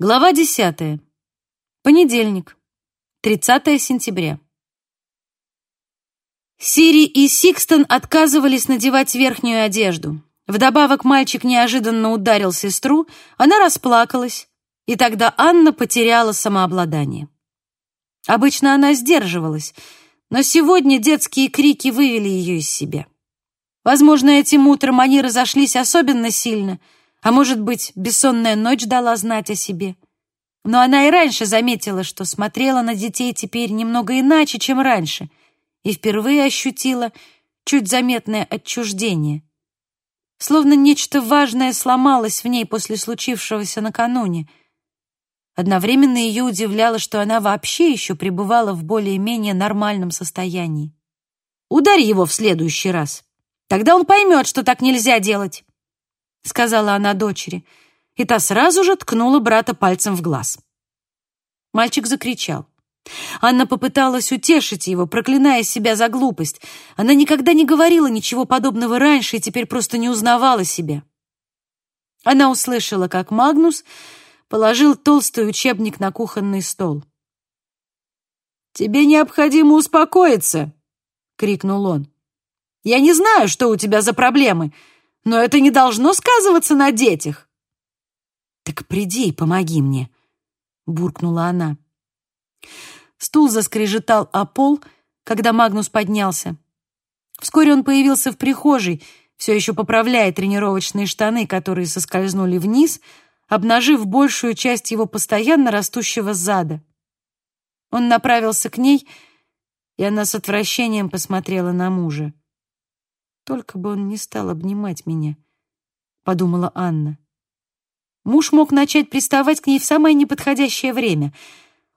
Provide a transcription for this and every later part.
Глава 10. Понедельник, 30 сентября. Сири и Сикстон отказывались надевать верхнюю одежду. Вдобавок мальчик неожиданно ударил сестру, она расплакалась, и тогда Анна потеряла самообладание. Обычно она сдерживалась, но сегодня детские крики вывели ее из себя. Возможно, этим утром они разошлись особенно сильно — а может быть, бессонная ночь дала знать о себе. Но она и раньше заметила, что смотрела на детей теперь немного иначе, чем раньше, и впервые ощутила чуть заметное отчуждение. Словно нечто важное сломалось в ней после случившегося накануне. Одновременно ее удивляло, что она вообще еще пребывала в более-менее нормальном состоянии. «Ударь его в следующий раз. Тогда он поймет, что так нельзя делать», — сказала она дочери, и та сразу же ткнула брата пальцем в глаз. Мальчик закричал. Анна попыталась утешить его, проклиная себя за глупость. Она никогда не говорила ничего подобного раньше и теперь просто не узнавала себя. Она услышала, как Магнус положил толстый учебник на кухонный стол. «Тебе необходимо успокоиться!» — крикнул он. «Я не знаю, что у тебя за проблемы, но это не должно сказываться на детях. Так приди и помоги мне, буркнула она. Стул заскрежетал о пол, когда Магнус поднялся. Вскоре он появился в прихожей, все еще поправляя тренировочные штаны, которые соскользнули вниз, обнажив большую часть его постоянно растущего зада. Он направился к ней, и она с отвращением посмотрела на мужа. Только бы он не стал обнимать меня, подумала Анна. Муж мог начать приставать к ней в самое неподходящее время.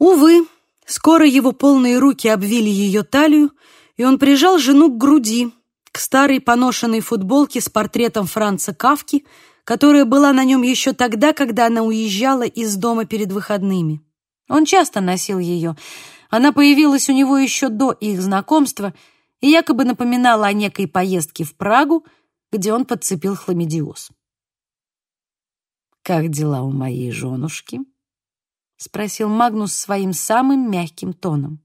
Увы, скоро его полные руки обвили ее талию, и он прижал жену к груди, к старой поношенной футболке с портретом Франца Кавки, которая была на нем еще тогда, когда она уезжала из дома перед выходными. Он часто носил ее. Она появилась у него еще до их знакомства — и якобы напоминала о некой поездке в Прагу, где он подцепил хламидиоз. «Как дела у моей женушки?» — спросил Магнус своим самым мягким тоном.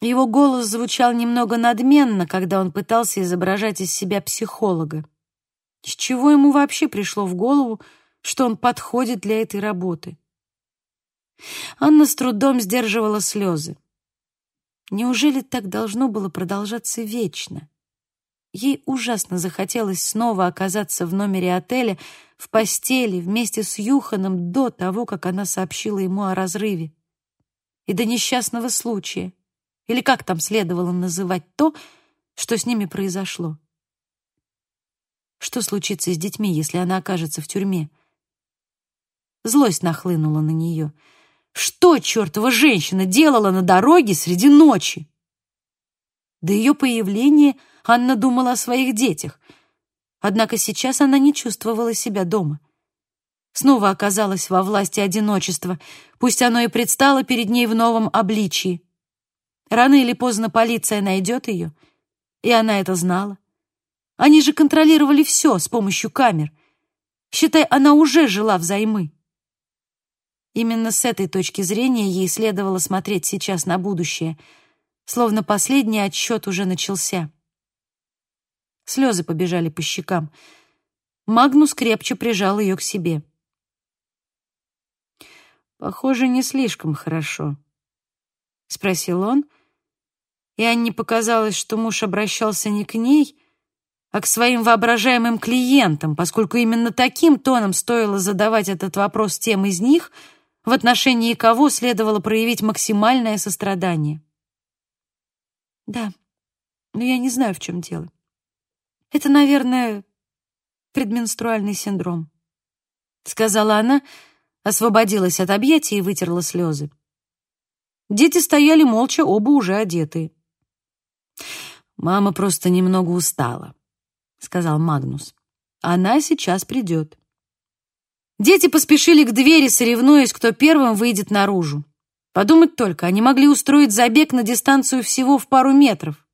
Его голос звучал немного надменно, когда он пытался изображать из себя психолога. С чего ему вообще пришло в голову, что он подходит для этой работы? Анна с трудом сдерживала слезы. Неужели так должно было продолжаться вечно? Ей ужасно захотелось снова оказаться в номере отеля, в постели, вместе с Юханом до того, как она сообщила ему о разрыве. И до несчастного случая, или как там следовало называть то, что с ними произошло. Что случится с детьми, если она окажется в тюрьме? Злость нахлынула на нее — что чертова женщина делала на дороге среди ночи? До ее появления Анна думала о своих детях. Однако сейчас она не чувствовала себя дома. Снова оказалась во власти одиночества, пусть оно и предстало перед ней в новом обличии. Рано или поздно полиция найдет ее, и она это знала. Они же контролировали все с помощью камер. Считай, она уже жила взаймы. Именно с этой точки зрения ей следовало смотреть сейчас на будущее, словно последний отсчет уже начался. Слезы побежали по щекам. Магнус крепче прижал ее к себе. «Похоже, не слишком хорошо», — спросил он, и Анне показалось, что муж обращался не к ней, а к своим воображаемым клиентам, поскольку именно таким тоном стоило задавать этот вопрос тем из них — в отношении кого следовало проявить максимальное сострадание. Да, но я не знаю, в чем дело. Это, наверное, предменструальный синдром, сказала она, освободилась от объятий и вытерла слезы. Дети стояли молча, оба уже одетые. «Мама просто немного устала», — сказал Магнус. «Она сейчас придет». Дети поспешили к двери, соревнуясь, кто первым выйдет наружу. Подумать только, они могли устроить забег на дистанцию всего в пару метров.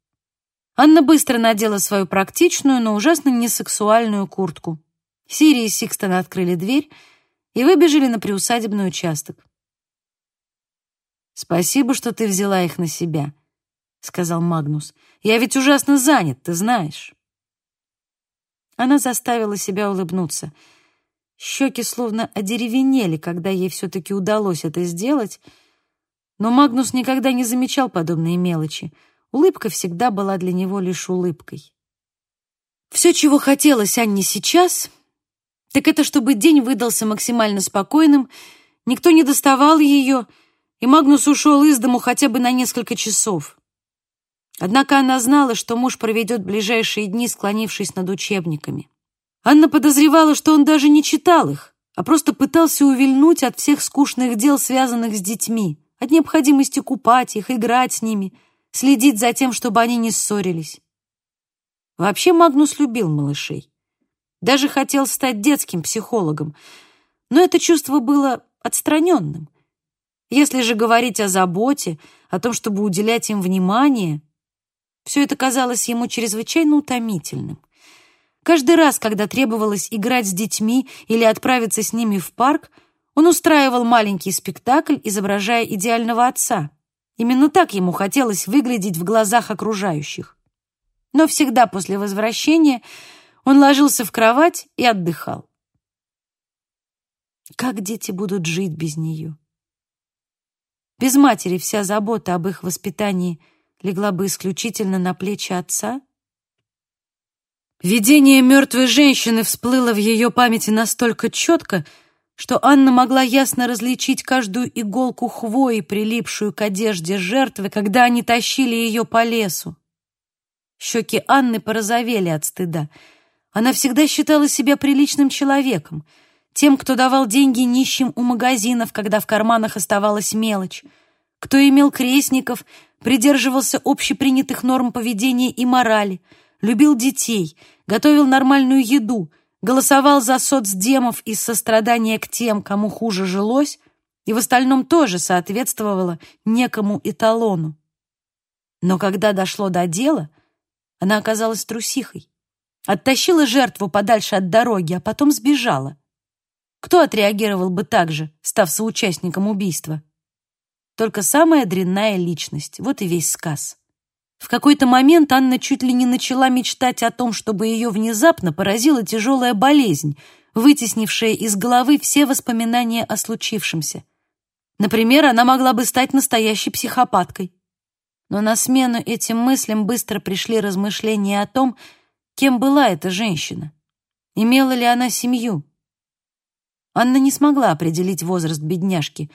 Анна быстро надела свою практичную, но ужасно несексуальную куртку. Сири и Сикстон открыли дверь, и выбежали на приусадебный участок. «Спасибо, что ты взяла их на себя», — сказал Магнус. «Я ведь ужасно занят, ты знаешь». Она заставила себя улыбнуться. Щеки словно одеревенели, когда ей все-таки удалось это сделать, но Магнус никогда не замечал подобные мелочи. Улыбка всегда была для него лишь улыбкой. Все, чего хотелось Анне сейчас, так это чтобы день выдался максимально спокойным, никто не доставал ее, и Магнус ушел из дому хотя бы на несколько часов. Однако она знала, что муж проведет ближайшие дни, склонившись над учебниками. Анна подозревала, что он даже не читал их, а просто пытался увильнуть от всех скучных дел, связанных с детьми, от необходимости купать их, играть с ними, следить за тем, чтобы они не ссорились. Вообще Магнус любил малышей. Даже хотел стать детским психологом, но это чувство было отстраненным. Если же говорить о заботе, о том, чтобы уделять им внимание, все это казалось ему чрезвычайно утомительным. Каждый раз, когда требовалось играть с детьми или отправиться с ними в парк, он устраивал маленький спектакль, изображая идеального отца. Именно так ему хотелось выглядеть в глазах окружающих. Но всегда после возвращения он ложился в кровать и отдыхал. Как дети будут жить без нее? Без матери вся забота об их воспитании легла бы исключительно на плечи отца? Видение мертвой женщины всплыло в ее памяти настолько четко, что Анна могла ясно различить каждую иголку хвои, прилипшую к одежде жертвы, когда они тащили ее по лесу. Щеки Анны порозовели от стыда. Она всегда считала себя приличным человеком — тем, кто давал деньги нищим у магазинов, когда в карманах оставалась мелочь, кто имел крестников, придерживался общепринятых норм поведения и морали, любил детей, готовил нормальную еду, голосовал за соцдемов из сострадания к тем, кому хуже жилось, и в остальном тоже соответствовала некому эталону. Но когда дошло до дела, она оказалась трусихой, оттащила жертву подальше от дороги, а потом сбежала — кто отреагировал бы так же, став соучастником убийства? Только самая дрянная личность. Вот и весь сказ. В какой-то момент Анна чуть ли не начала мечтать о том, чтобы ее внезапно поразила тяжелая болезнь, вытеснившая из головы все воспоминания о случившемся. Например, она могла бы стать настоящей психопаткой. Но на смену этим мыслям быстро пришли размышления о том, кем была эта женщина. Имела ли она семью? Анна не смогла определить возраст бедняжки.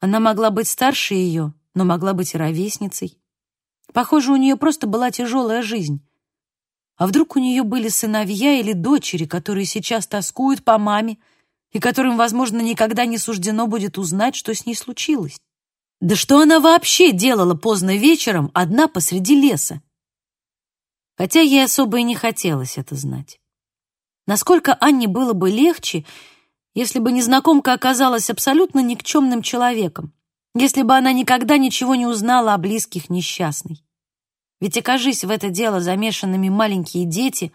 Она могла быть старше ее, но могла быть и ровесницей. Похоже, у нее просто была тяжелая жизнь. А вдруг у нее были сыновья или дочери, которые сейчас тоскуют по маме и которым, возможно, никогда не суждено будет узнать, что с ней случилось? Да что она вообще делала поздно вечером одна посреди леса? Хотя ей особо и не хотелось это знать. Насколько Анне было бы легче, если бы незнакомка оказалась абсолютно никчемным человеком, если бы она никогда ничего не узнала о близких несчастной. Ведь окажись в это дело замешанными маленькие дети,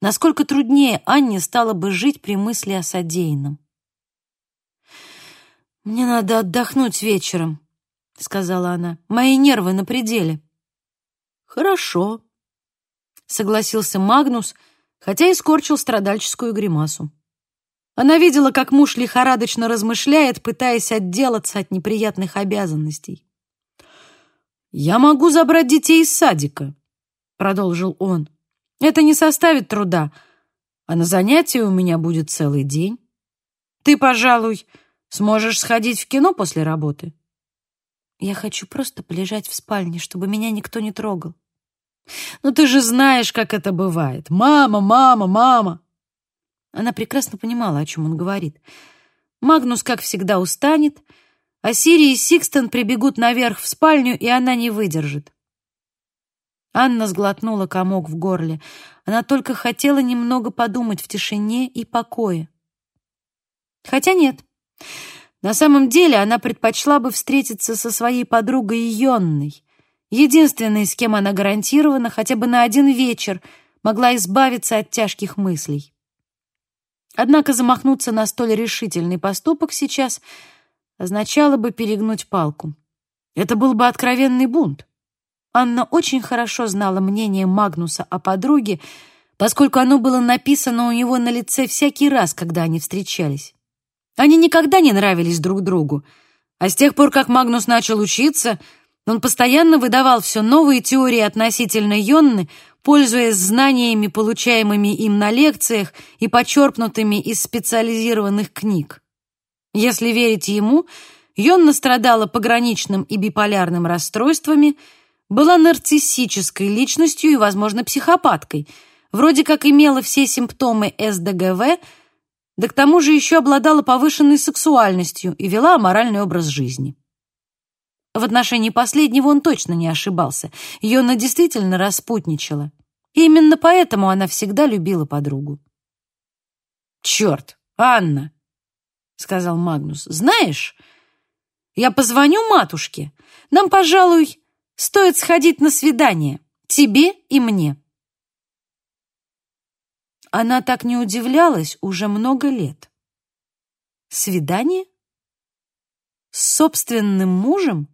насколько труднее Анне стало бы жить при мысли о содеянном. «Мне надо отдохнуть вечером», — сказала она. «Мои нервы на пределе». «Хорошо», — согласился Магнус, хотя и скорчил страдальческую гримасу. Она видела, как муж лихорадочно размышляет, пытаясь отделаться от неприятных обязанностей. «Я могу забрать детей из садика», — продолжил он. «Это не составит труда, а на занятия у меня будет целый день. Ты, пожалуй, сможешь сходить в кино после работы?» «Я хочу просто полежать в спальне, чтобы меня никто не трогал». «Ну ты же знаешь, как это бывает. Мама, мама, мама!» Она прекрасно понимала, о чем он говорит. Магнус, как всегда, устанет, а Сири и Сикстон прибегут наверх в спальню, и она не выдержит. Анна сглотнула комок в горле. Она только хотела немного подумать в тишине и покое. Хотя нет. На самом деле она предпочла бы встретиться со своей подругой Йонной, единственной, с кем она гарантированно хотя бы на один вечер могла избавиться от тяжких мыслей. Однако замахнуться на столь решительный поступок сейчас означало бы перегнуть палку. Это был бы откровенный бунт. Анна очень хорошо знала мнение Магнуса о подруге, поскольку оно было написано у него на лице всякий раз, когда они встречались. Они никогда не нравились друг другу, а с тех пор, как Магнус начал учиться, он постоянно выдавал все новые теории относительно Йонны, пользуясь знаниями, получаемыми им на лекциях и почерпнутыми из специализированных книг. Если верить ему, Йонна страдала пограничным и биполярным расстройствами, была нарциссической личностью и, возможно, психопаткой, вроде как имела все симптомы СДГВ, да к тому же еще обладала повышенной сексуальностью и вела аморальный образ жизни. В отношении последнего он точно не ошибался. Йона действительно распутничала. И именно поэтому она всегда любила подругу. «Черт, Анна!» — сказал Магнус. «Знаешь, я позвоню матушке. Нам, пожалуй, стоит сходить на свидание. Тебе и мне». Она так не удивлялась уже много лет. Свидание? С собственным мужем?